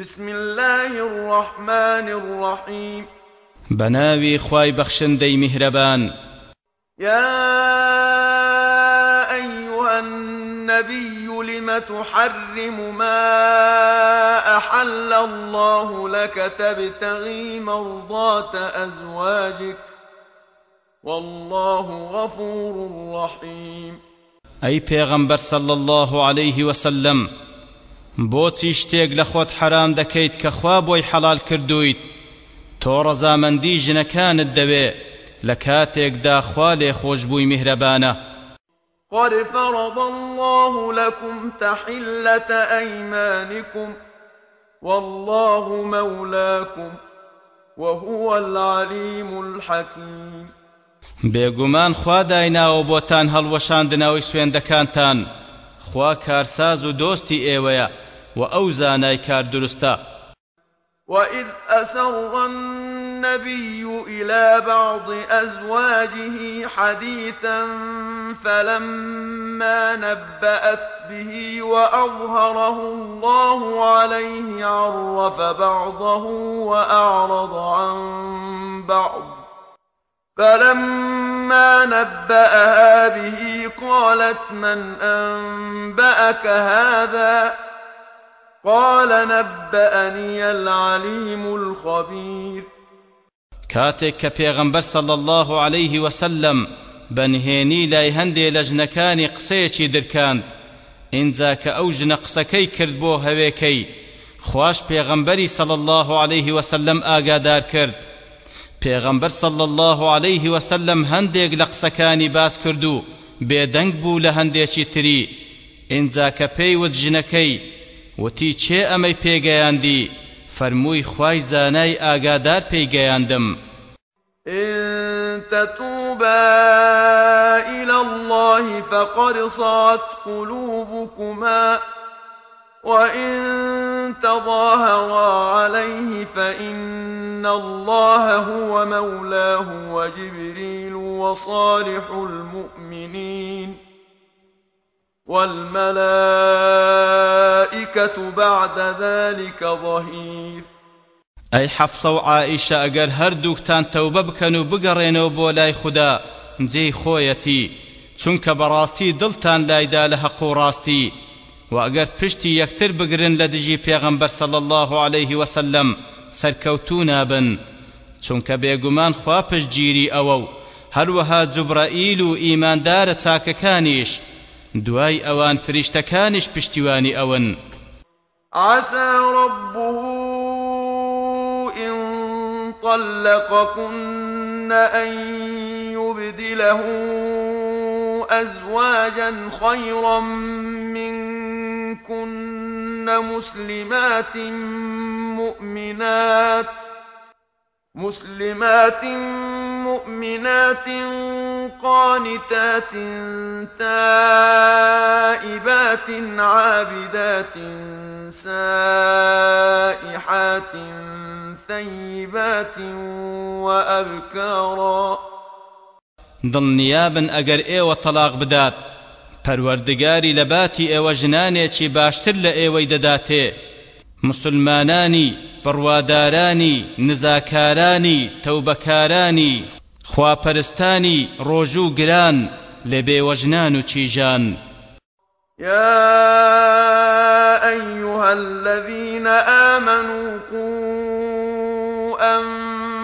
بسم الله الرحمن الرحيم بناوي خواي بخشندي مهربان يا أيها النبي لم تحرم ما أحل الله لك تبتغي مرضات أزواجك. والله غفور رحيم. أي پیغمبر صلى الله عليه وسلم بۆچی شتێک لە خۆت حرام دەکەیت کە خوا بۆی حەڵال کردویت تۆ ڕەزامەندی ژنەکانت دەوێ لە کاتێکدا خوا لێ خۆشببووی میهرەبانە. قد فرض الله لكم تحلة أيمانكم والله مولاكم وهو العليم الحكيم بێگومان خوا دایناوە بۆتان هەڵوەشاندنەوەی سوێندەکانتان. خوا کارساز و دۆستی و ئەو کار درستە وإذ أسر النبي إلى بعض أزواجه حديثا فلما نبأت به وأظهره الله عليه عرف بعضه وأعرض عن بعض. فلما نبأها به قالت من أنبأك هذا؟ قال نبأني العليم الخبير. كاتك كبيغمبر صلى الله عليه وسلم بنهێنی لای هەندێ لە ژنەکانی قسەیەکی درکاند ئینجا کە ئەو ژنە قسەکەی کرد بۆ هەوێکەی الله عليه وسلم ئاگادار کرد. پێغەمبەر صلى الله عليه وسلم هەندێک لە قسەکانی باس کرد و بێدەنگ بوو لە هەندێکی تری. ئینجا کە پێیوت ژنەکەی وتی چێ ئەمەی پێگەیاندی؟ فەرمووی خوای زانای ئاگادار پێیگەیاندم. إن تتوبا إلى الله فقد صات قلوبكما. وإن تظاهرا عليه فإن الله هو مولاه وجبريل وصالح المؤمنين والملائكة بعد ذلك ظهير. ئەی حەفصە و عائیشە ئەگەر هەردووکتان تەوبە بکەن و بگەڕێنەوە بۆ لای خودا جێی خۆیەتی چونکە بەڕاستی دڵتان لایدا لها و ئەگەر پشتی یەکتر بگرن لە دژی پێغەمبەر صلی الله عليه وسلم سەرکەوتوو نابن چونکە بێگومان خوا پشتگیری ئەوە و هەروەها جوبرائیل و ئیماندارە چاکەکانیش دوای ئەوان فریشتەکانیش پشتیوانی ئەون. عسى ربه إن طلقكن أن يبدله أزواجا خيرا منكن مسلمات مؤمنات مسلمات مؤمنات قانتات تائبات عابدات سائحات ثيبات وأبكارا دڵنیابن ئەگەر ئێوە تەلاق بدات. پەروەردگاری لە باتی ئێوە ژنانێکی باشتر لە ئێوەی دەداتێ. مسلمانانی بڕوادارانی نزاکارانی تەوبەکارانی خواپەرستانی ڕۆژوو گران لە بێوەژنان و چیژان. يا أيها الذين آمنوا قوا أنفسكم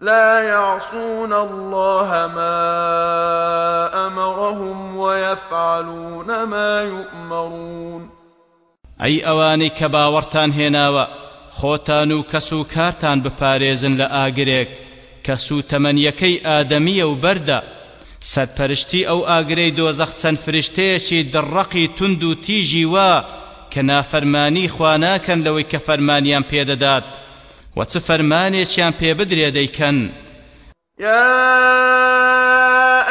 لا يعصون الله ما أمرهم ويفعلون ما يؤمرون. أي أواني كباورتان هناوە خۆتان و کەس و کارتان بپارێزن لە ئاگرێک کەس و تەمەنیەکەی ئادەمیە و بەردە سەرپەرشتی ئەو ئاگرەی دۆزەخ چەند فریشتەیەکی دڕەقی وا کە نافەرمانی خوا ناکەن لەوەی کە فەرمانیان پێدەدات و چ فەرمانێکیان پێ بدرێ دەیکەن؟ يا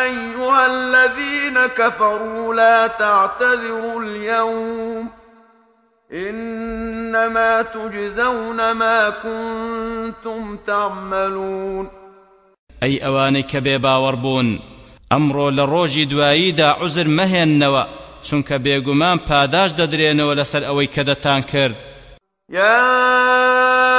أيها الذين كفروا لا تعتذروا اليوم إنما تجزون ما كنتم تعملون. أي أواني كبيبا وربون أمرو لروجي دوايدا عزر مهن نوا چونکە بێگومان پاداش دەدرێنەوە لەسەر ئەوەی کە دەتان کرد. يا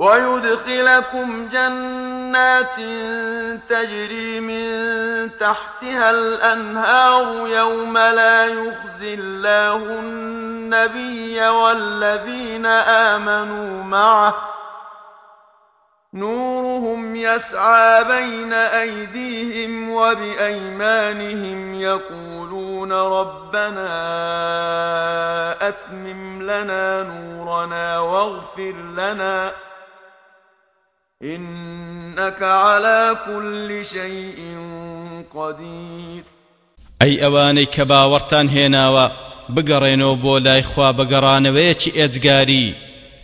ويدخلكم جنات تجري من تحتها الأنهار يوم لا يخزي الله النبي والذين آمنوا معه. نورهم يسعى بين أيديهم وبأيمانهم يقولون ربنا أتمم لنا نورنا واغفر لنا إنك على كل شيء قدير. أي أواني كباورتان هێناوە بگەڕێنەوە بۆ لای خوا بەگەڕانەوەیەکی ئێجگاری.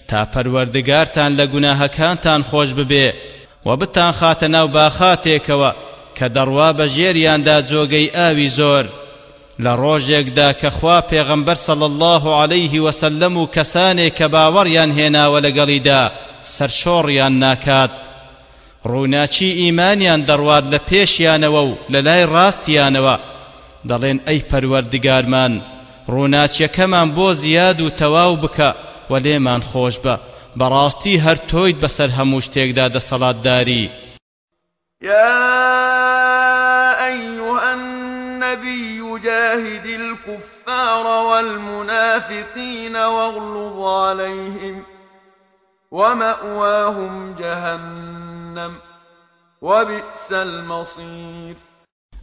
تا پەروەردگارتان لە گوناهەکانتان خۆش ببێ و بتان خاتە ناو باخاتێکەوە کە دەڕوا بە ژێریاندا جۆگەی ئاوی زۆر. لە ڕۆژێکدا کە خوا پێغەمبەر صلی الله عليه وسلم و کەسانێک کە باوەڕیان هێناوە لەگەڵیدا سەرشۆڕیان ناکات. ڕووناچی ئیمانیان دەڕوات لە پێشیانەوە و لە لای ڕاستیانەوە. دەڵێن ئەی پەروەردگارمان ڕووناچیەکەمان بۆ زیاد و تەواو بکە و لێمان خۆش بە. بەڕاستی هەر تۆیت بەسەر هەموو شتێکدا دەسەڵاتداری. يا أيها النبي جاهد الكفار والمنافقين واغلظ عليهم ومأواهم جهنم وبئس المصير.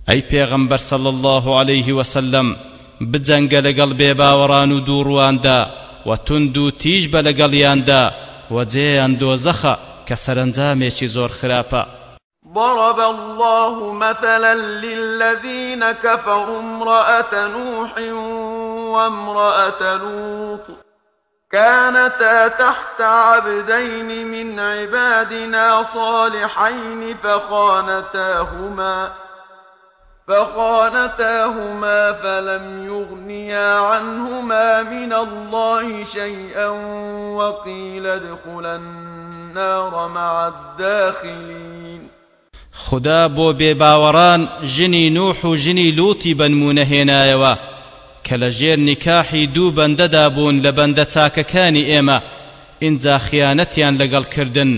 أي پیغمبر صلى الله عليه وسلم بجنگ لگل بێباوەڕان و دووڕواندا و تند و تیژ بە لەگەڵیاندا و جێیان دۆزەخە کە سەرنجامێکی زۆر خراپە ضرب الله مثلا للذين كفروا امرأة نوح وامرأة لوط. كانتا تحت عبدين من عبادنا صالحين فخانتاهما فخانتاهما فلم يغنيا عنهما من الله شيئا وقيل ادخلا النار مع الداخلين. خدا بۆ بێباوەڕان ژنی نوح و ژنی لوتی بنمونە هێنایەوە کە لە ژێر نیکاحی دوو بەندەدا بوون لە بەندە چاکەکانی ئێمە ئینجا خیانەتیان لەگەڵ کردن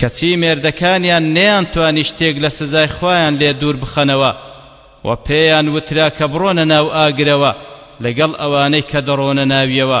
کەچی مێردەکانیان نەیان توانی شتێک لە سزای خۆیان لێ دوور بخەنەوە و پێیان وترا کە بڕۆنە ناو ئاگرەوە لەگەڵ ئەوانەی کە دەڕۆنە ناویەوە.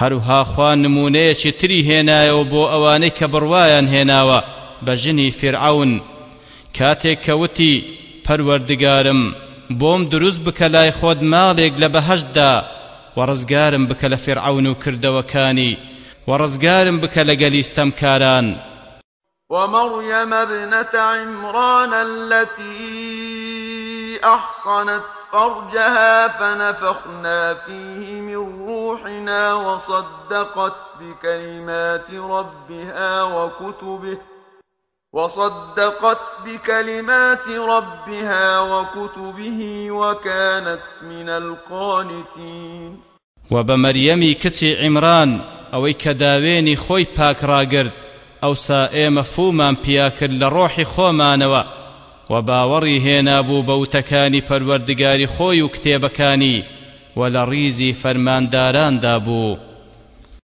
هەروها خوا نمونەیەکی تری هێنایەوە بۆ ئەوانەی کە بڕوایان هێناوە بە ژنی فرعون. کاتێک کەوتی پەروەردگارم بۆم دروست بکە لای خۆت ماڵێک لە بەهەشتدا وەڕزگارم بکە لە فرعون و کردەوەکانی وەڕزگارم بکە لە گەلیستەمکاران. ومريم ابنة عمران التي أحصنت فرجها فنفخنا فيه من روحنا وصدقت بكلمات ربها وكتبه وصدقت بكلمات ربها وكتبه وكانت من القانتين. وبمريم كتي عمران ئەوەی کە داوێنی خۆی پاکڕاگرت ئەوسا ئێمە فومان پیا کرد لە ڕۆحی خۆمانەوە. و باوەڕی هێنابوو بەوتەکانی پەروەردگاری خۆی و لە ڕیزی فەرمانداراندا بوو